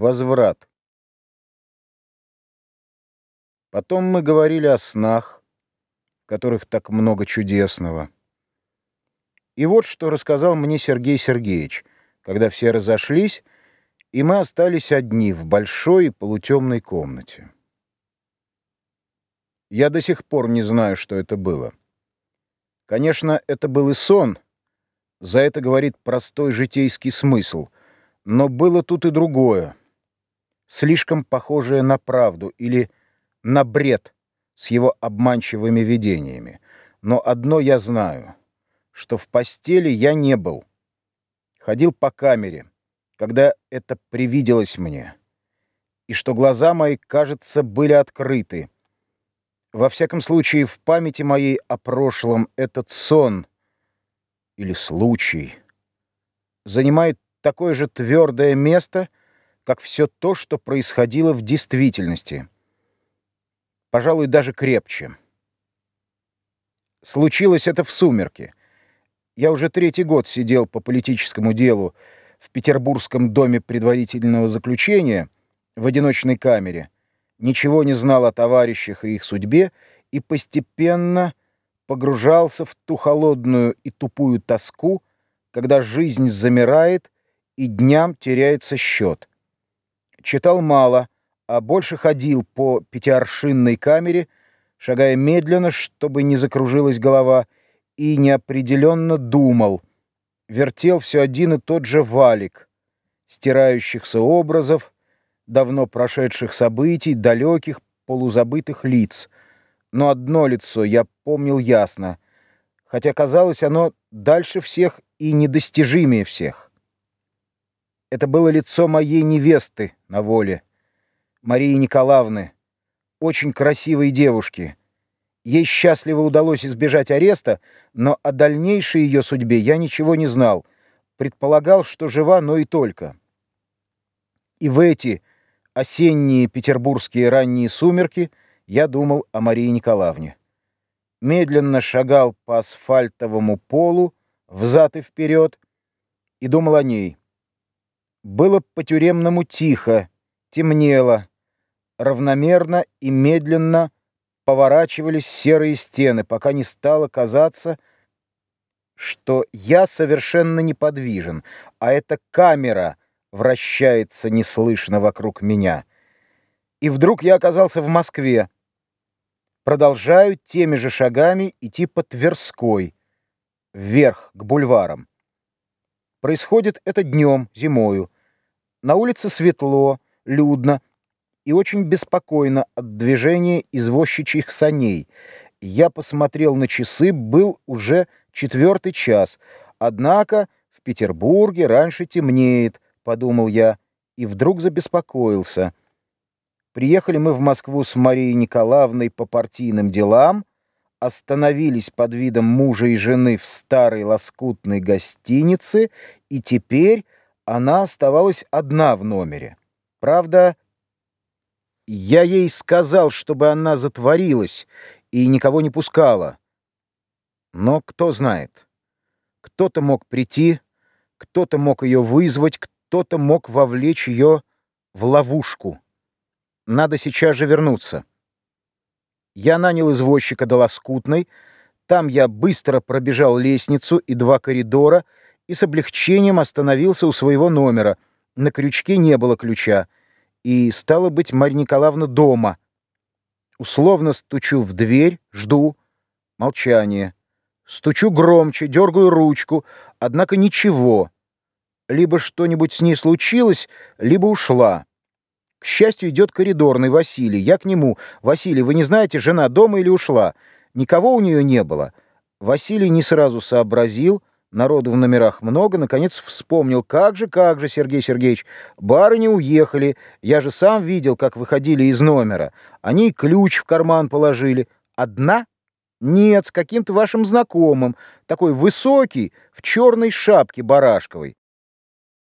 Возврат. Потом мы говорили о снах, в которых так много чудесного. И вот что рассказал мне Сергей Сергеевич, когда все разошлись, и мы остались одни в большой полутемной комнате. Я до сих пор не знаю, что это было. Конечно, это был и сон, за это говорит простой житейский смысл, но было тут и другое слишком похожее на правду или на бред с его обманчивыми видениями. Но одно я знаю, что в постели я не был. Ходил по камере, когда это привиделось мне, и что глаза мои, кажется, были открыты. Во всяком случае, в памяти моей о прошлом этот сон или случай занимает такое же твердое место — как все то, что происходило в действительности. Пожалуй, даже крепче. Случилось это в сумерки. Я уже третий год сидел по политическому делу в Петербургском доме предварительного заключения в одиночной камере, ничего не знал о товарищах и их судьбе и постепенно погружался в ту холодную и тупую тоску, когда жизнь замирает и дням теряется счет. Читал мало, а больше ходил по пятиаршинной камере, шагая медленно, чтобы не закружилась голова, и неопределенно думал. Вертел все один и тот же валик, стирающихся образов, давно прошедших событий, далеких, полузабытых лиц. Но одно лицо я помнил ясно, хотя казалось оно дальше всех и недостижимее всех. Это было лицо моей невесты на воле, Марии Николаевны, очень красивой девушки. Ей счастливо удалось избежать ареста, но о дальнейшей ее судьбе я ничего не знал. Предполагал, что жива, но и только. И в эти осенние петербургские ранние сумерки я думал о Марии Николаевне. Медленно шагал по асфальтовому полу, взад и вперед, и думал о ней. Было по-тюремному тихо, темнело, равномерно и медленно поворачивались серые стены, пока не стало казаться, что я совершенно неподвижен, а эта камера вращается неслышно вокруг меня. И вдруг я оказался в Москве. Продолжаю теми же шагами идти по Тверской, вверх, к бульварам. Происходит это днем, зимою. На улице светло, людно и очень беспокойно от движения извозчичьих саней. Я посмотрел на часы, был уже четвертый час. Однако в Петербурге раньше темнеет, подумал я, и вдруг забеспокоился. Приехали мы в Москву с Марией Николаевной по партийным делам, остановились под видом мужа и жены в старой лоскутной гостинице, и теперь она оставалась одна в номере. Правда, я ей сказал, чтобы она затворилась и никого не пускала. Но кто знает. Кто-то мог прийти, кто-то мог ее вызвать, кто-то мог вовлечь ее в ловушку. Надо сейчас же вернуться. Я нанял извозчика до Лоскутной, там я быстро пробежал лестницу и два коридора и с облегчением остановился у своего номера. На крючке не было ключа, и, стало быть, Марья Николаевна дома. Условно стучу в дверь, жду. Молчание. Стучу громче, дергаю ручку, однако ничего. Либо что-нибудь с ней случилось, либо ушла. К счастью, идет коридорный Василий. Я к нему. «Василий, вы не знаете, жена дома или ушла?» Никого у нее не было. Василий не сразу сообразил. Народу в номерах много. Наконец вспомнил. «Как же, как же, Сергей Сергеевич, барыни уехали. Я же сам видел, как выходили из номера. Они ключ в карман положили. Одна?» «Нет, с каким-то вашим знакомым. Такой высокий, в черной шапке барашковой.